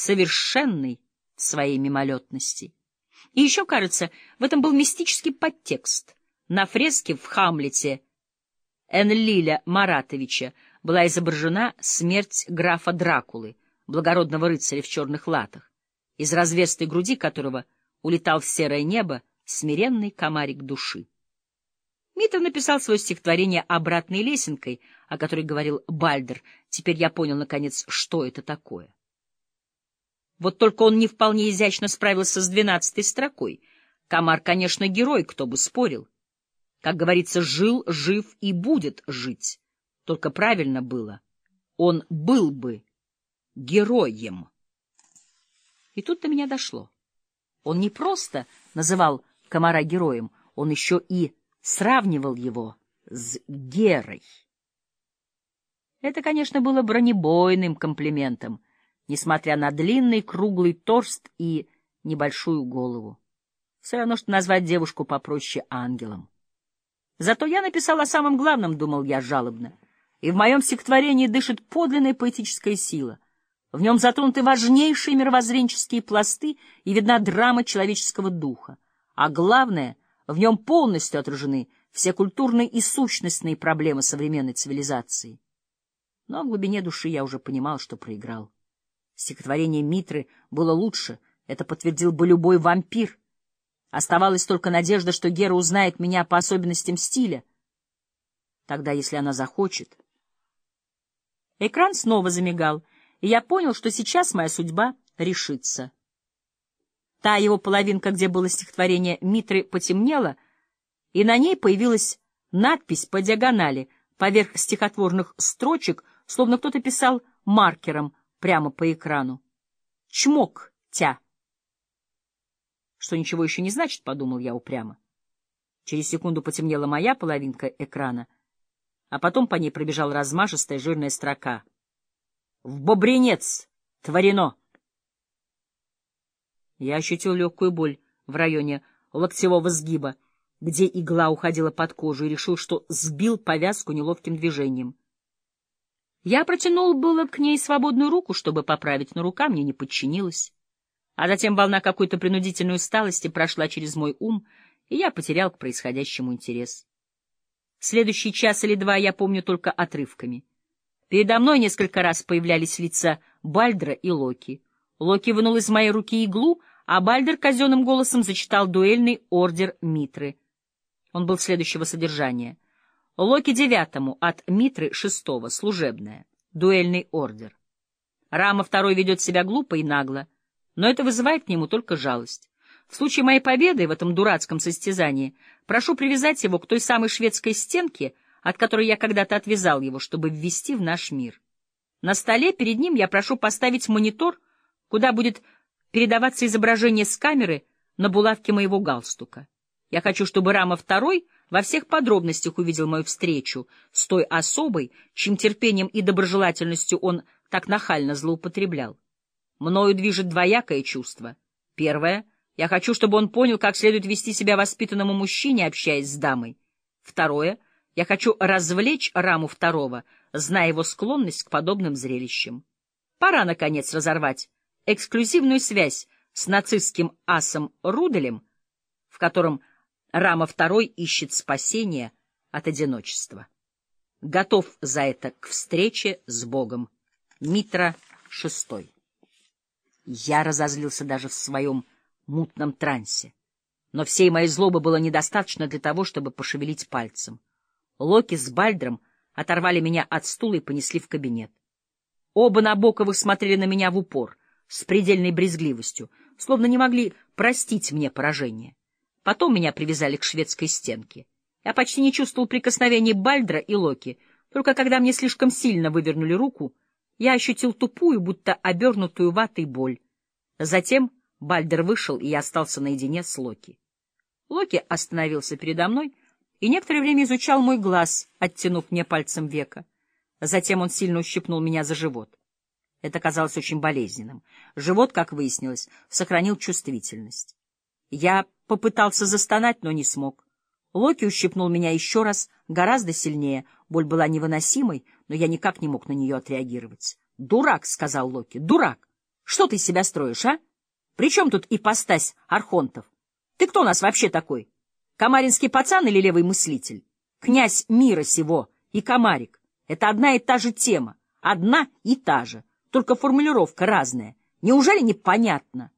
совершенный в своей мимолетности. И еще, кажется, в этом был мистический подтекст. На фреске в Хамлете Энлиля Маратовича была изображена смерть графа Дракулы, благородного рыцаря в черных латах, из разверстой груди которого улетал в серое небо смиренный комарик души. Митов написал свое стихотворение обратной лесенкой, о которой говорил Бальдер. Теперь я понял, наконец, что это такое. Вот только он не вполне изящно справился с двенадцатой строкой. Комар, конечно, герой, кто бы спорил. Как говорится, жил, жив и будет жить. Только правильно было. Он был бы героем. И тут до меня дошло. Он не просто называл комара героем, он еще и сравнивал его с Герой. Это, конечно, было бронебойным комплиментом, несмотря на длинный круглый торст и небольшую голову. Все равно, что назвать девушку попроще ангелом. Зато я написал о самом главном, думал я жалобно, и в моем стихотворении дышит подлинная поэтическая сила. В нем затронуты важнейшие мировоззренческие пласты и видна драма человеческого духа. А главное, в нем полностью отражены все культурные и сущностные проблемы современной цивилизации. Но в глубине души я уже понимал, что проиграл. Стихотворение Митры было лучше, это подтвердил бы любой вампир. Оставалась только надежда, что Гера узнает меня по особенностям стиля. Тогда, если она захочет... Экран снова замигал, и я понял, что сейчас моя судьба решится. Та его половинка, где было стихотворение Митры, потемнела, и на ней появилась надпись по диагонали, поверх стихотворных строчек, словно кто-то писал маркером прямо по экрану. «Чмок тя». Что ничего еще не значит, — подумал я упрямо. Через секунду потемнела моя половинка экрана, а потом по ней пробежала размашистая жирная строка. «В бобренец! Творено!» Я ощутил легкую боль в районе локтевого сгиба, где игла уходила под кожу, и решил, что сбил повязку неловким движением. Я протянул было к ней свободную руку, чтобы поправить, но рука мне не подчинилась. А затем волна какой-то принудительной усталости прошла через мой ум, и я потерял к происходящему интерес. Следующий час или два я помню только отрывками. Передо мной несколько раз появлялись лица Бальдра и Локи. Локи вынул из моей руки иглу, а Бальдер казенным голосом зачитал дуэльный ордер Митры. Он был следующего содержания. Локи девятому от Митры шестого, служебное, дуэльный ордер. Рама второй ведет себя глупо и нагло, но это вызывает к нему только жалость. В случае моей победы в этом дурацком состязании прошу привязать его к той самой шведской стенке, от которой я когда-то отвязал его, чтобы ввести в наш мир. На столе перед ним я прошу поставить монитор, куда будет передаваться изображение с камеры на булавке моего галстука. Я хочу, чтобы Рама второй во всех подробностях увидел мою встречу с той особой, чьим терпением и доброжелательностью он так нахально злоупотреблял. Мною движет двоякое чувство. Первое — я хочу, чтобы он понял, как следует вести себя воспитанному мужчине, общаясь с дамой. Второе — я хочу развлечь Раму второго, зная его склонность к подобным зрелищам. Пора, наконец, разорвать эксклюзивную связь с нацистским асом Руделем, в котором Рама II ищет спасения от одиночества. Готов за это к встрече с Богом. Митра VI. Я разозлился даже в своем мутном трансе. Но всей моей злобы было недостаточно для того, чтобы пошевелить пальцем. Локи с Бальдром оторвали меня от стула и понесли в кабинет. Оба Набоковых смотрели на меня в упор с предельной брезгливостью, словно не могли простить мне поражение. Потом меня привязали к шведской стенке. Я почти не чувствовал прикосновений Бальдра и Локи, только когда мне слишком сильно вывернули руку, я ощутил тупую, будто обернутую ватой боль. Затем Бальдер вышел, и я остался наедине с Локи. Локи остановился передо мной и некоторое время изучал мой глаз, оттянув мне пальцем века. Затем он сильно ущипнул меня за живот. Это казалось очень болезненным. Живот, как выяснилось, сохранил чувствительность. Я попытался застонать, но не смог. Локи ущипнул меня еще раз, гораздо сильнее. Боль была невыносимой, но я никак не мог на нее отреагировать. «Дурак!» — сказал Локи. «Дурак! Что ты себя строишь, а? При чем тут ипостась Архонтов? Ты кто у нас вообще такой? Комаринский пацан или левый мыслитель? Князь мира сего и комарик — это одна и та же тема, одна и та же, только формулировка разная. Неужели непонятно?